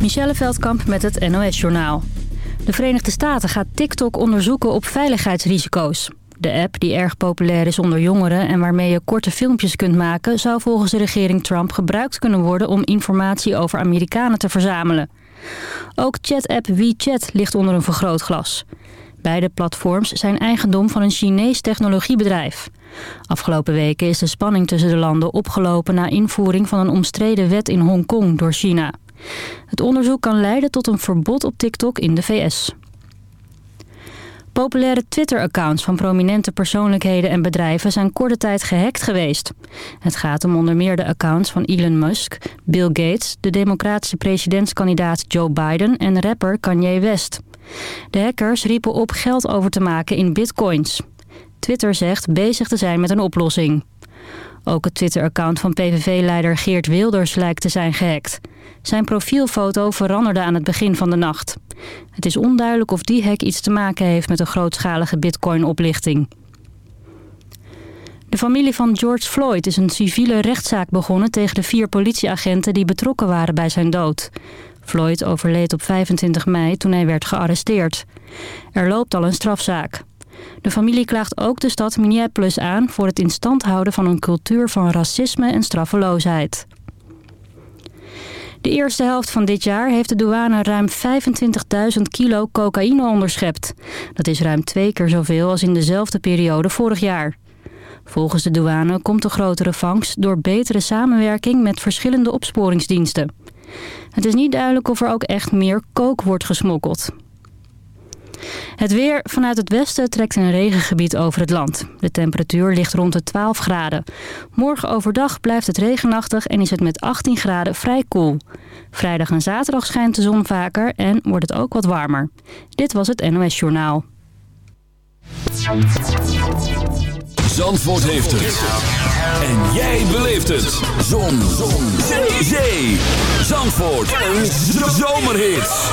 Michelle Veldkamp met het NOS-journaal. De Verenigde Staten gaat TikTok onderzoeken op veiligheidsrisico's. De app, die erg populair is onder jongeren en waarmee je korte filmpjes kunt maken... zou volgens de regering Trump gebruikt kunnen worden om informatie over Amerikanen te verzamelen. Ook chat-app WeChat ligt onder een vergrootglas. Beide platforms zijn eigendom van een Chinees technologiebedrijf. Afgelopen weken is de spanning tussen de landen opgelopen... na invoering van een omstreden wet in Hongkong door China. Het onderzoek kan leiden tot een verbod op TikTok in de VS. Populaire Twitter-accounts van prominente persoonlijkheden en bedrijven zijn korte tijd gehackt geweest. Het gaat om onder meer de accounts van Elon Musk, Bill Gates, de democratische presidentskandidaat Joe Biden en rapper Kanye West. De hackers riepen op geld over te maken in bitcoins. Twitter zegt bezig te zijn met een oplossing. Ook het Twitter-account van PVV-leider Geert Wilders lijkt te zijn gehackt. Zijn profielfoto veranderde aan het begin van de nacht. Het is onduidelijk of die hack iets te maken heeft met een grootschalige bitcoin-oplichting. De familie van George Floyd is een civiele rechtszaak begonnen tegen de vier politieagenten die betrokken waren bij zijn dood. Floyd overleed op 25 mei toen hij werd gearresteerd. Er loopt al een strafzaak. De familie klaagt ook de stad Minneapolis aan voor het instand houden van een cultuur van racisme en straffeloosheid. De eerste helft van dit jaar heeft de douane ruim 25.000 kilo cocaïne onderschept. Dat is ruim twee keer zoveel als in dezelfde periode vorig jaar. Volgens de douane komt de grotere vangst door betere samenwerking met verschillende opsporingsdiensten. Het is niet duidelijk of er ook echt meer kook wordt gesmokkeld. Het weer vanuit het westen trekt een regengebied over het land. De temperatuur ligt rond de 12 graden. Morgen overdag blijft het regenachtig en is het met 18 graden vrij koel. Vrijdag en zaterdag schijnt de zon vaker en wordt het ook wat warmer. Dit was het NOS Journaal. Zandvoort heeft het. En jij beleeft het. Zon. zon. Zee. Zandvoort. Een zomerhit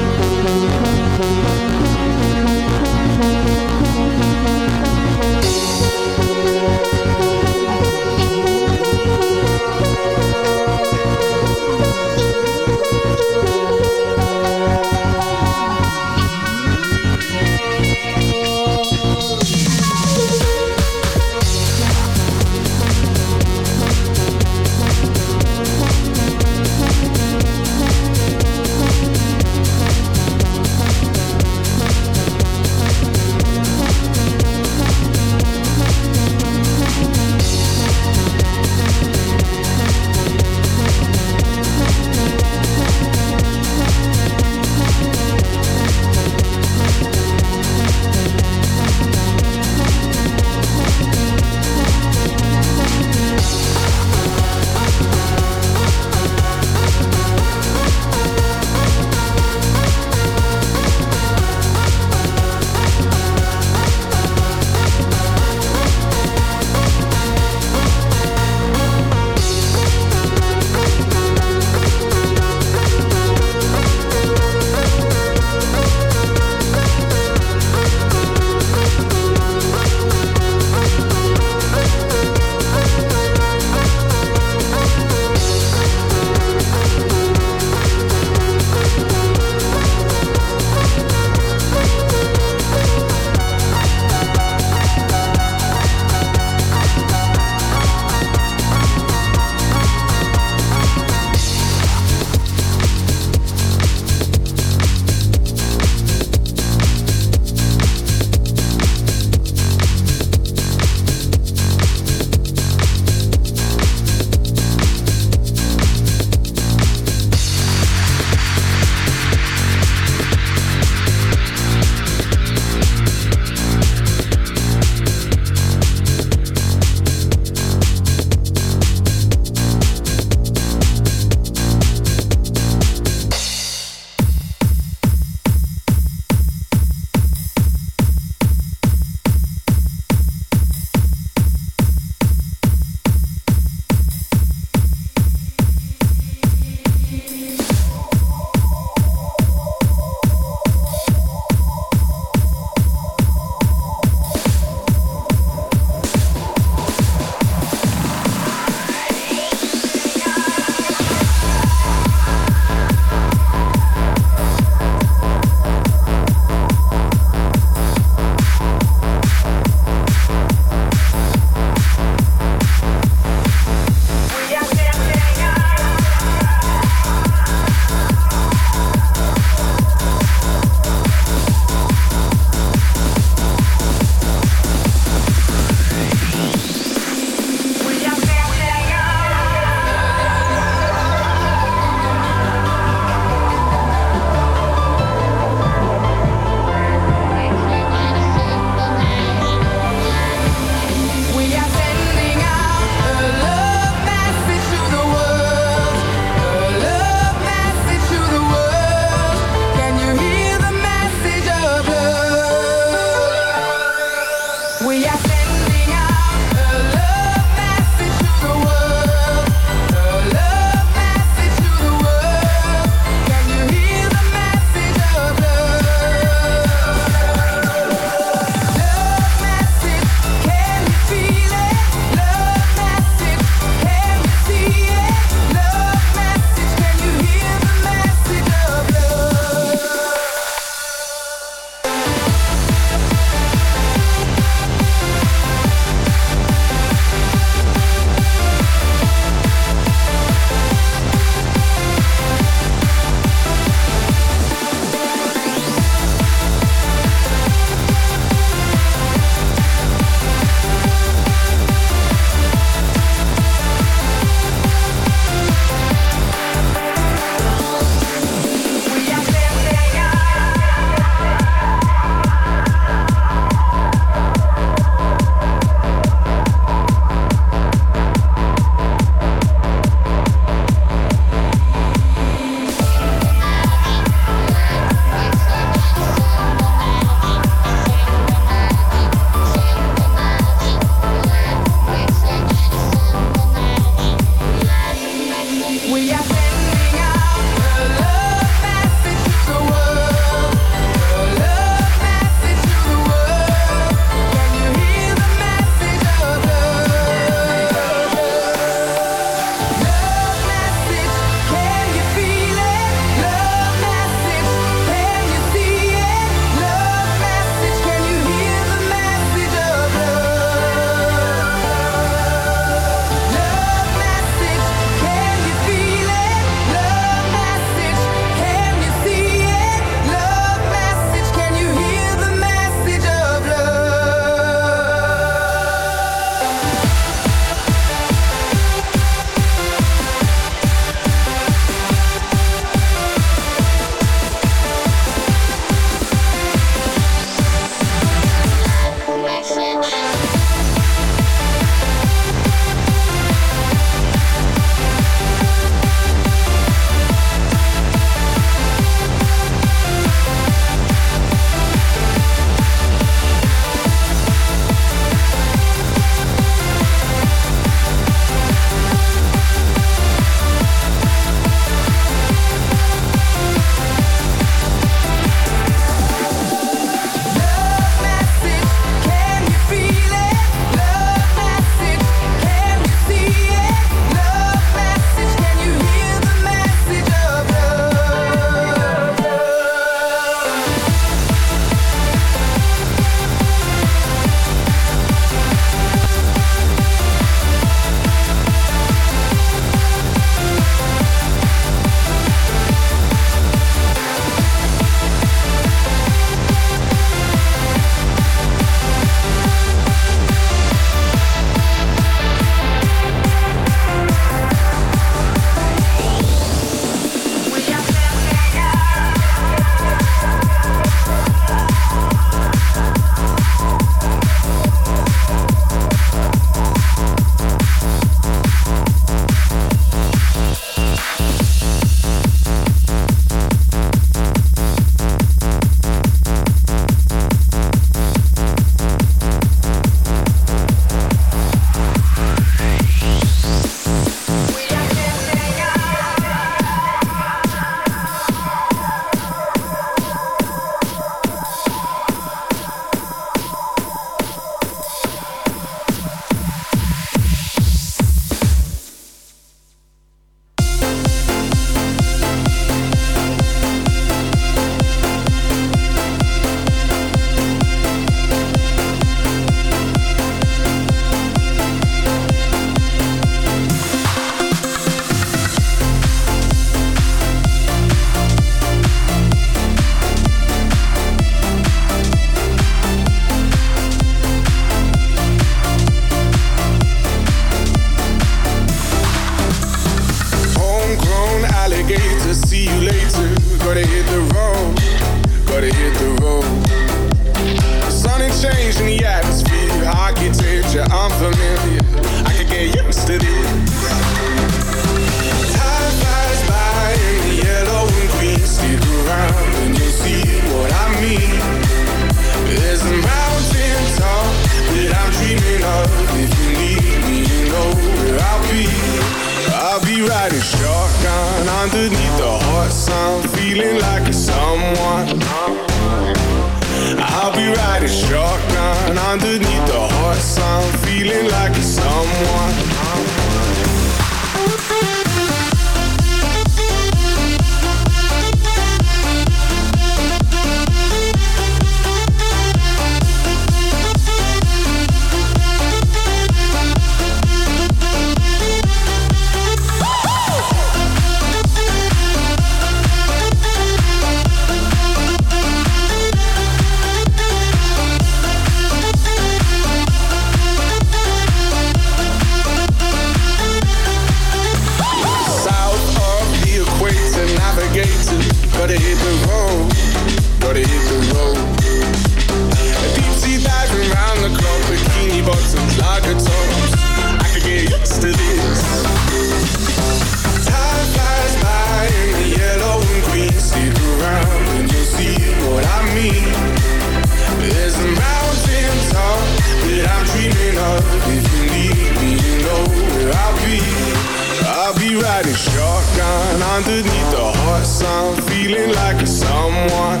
underneath the heart sound, feeling like a someone.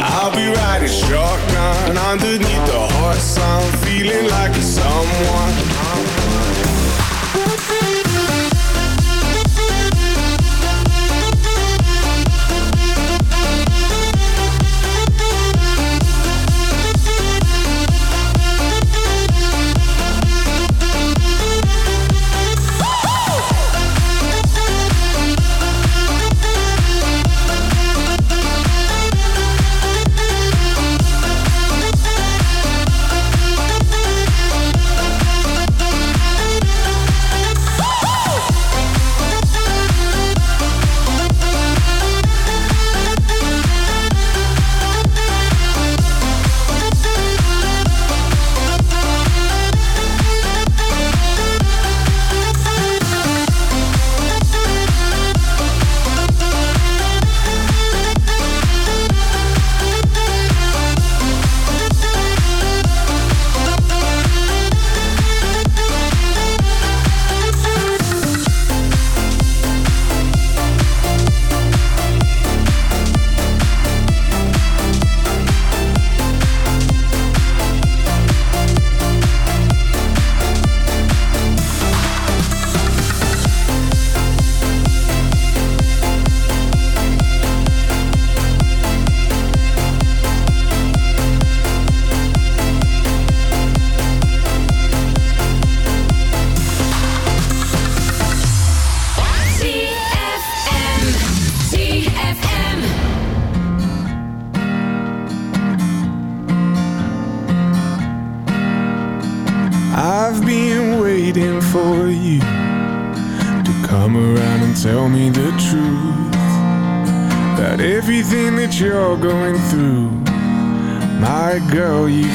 I'll be riding shotgun underneath the heart sound, feeling like a someone.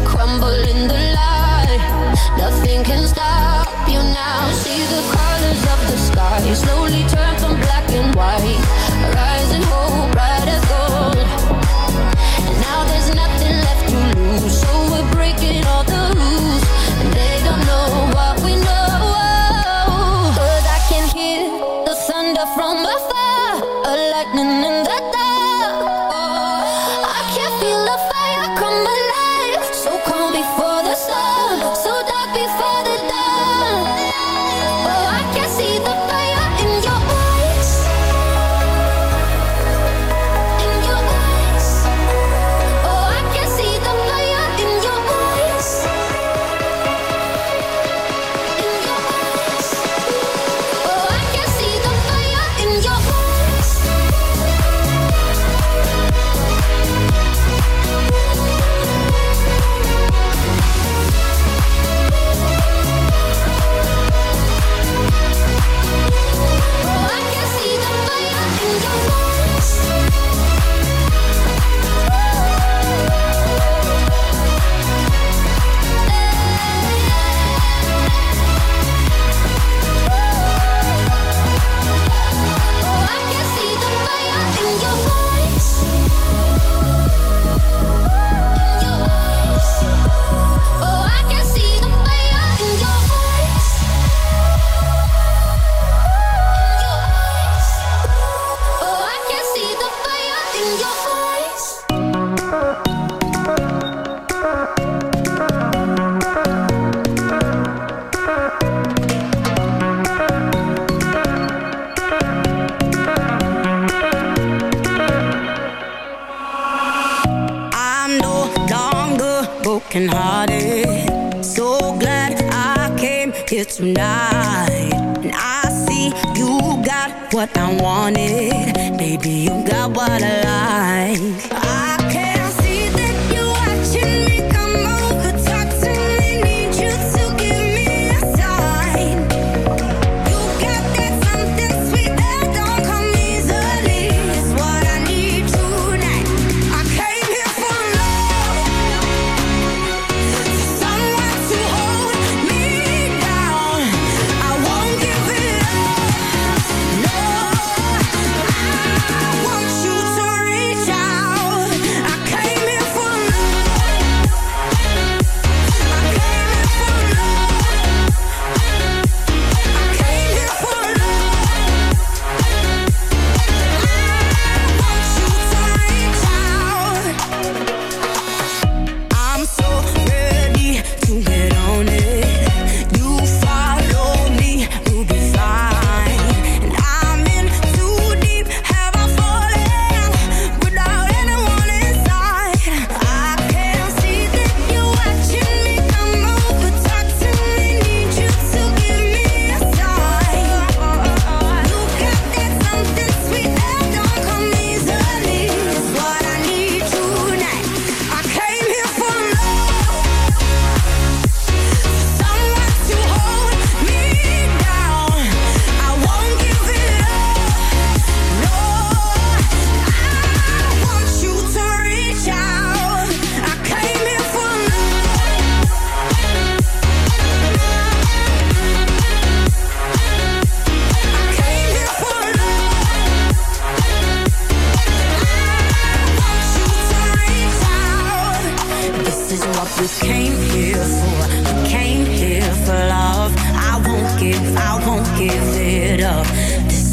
crumble in the light. Nothing can stop you now. See the colors of the sky slowly turn from black and white. Hope, gold. Now there's nothing left to lose, so we're breaking all the rules, they don't know what we I can hear the thunder from afar, a lightning.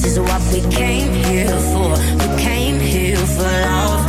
This is what we came here for. We came here for love.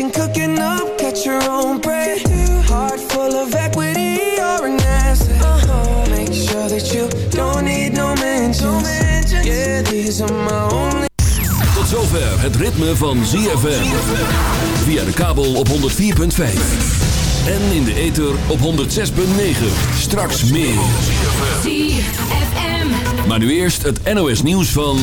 kitchen, cooking up, catch your own bread. Heart full of equity, you're an asset. Uh-huh. Make sure that you don't need no mentions. Yeah, these are my only Tot zover het ritme van ZFM. Via de kabel op 104.5. En in de ether op 106.9. Straks meer. ZFM. Maar nu eerst het NOS nieuws van...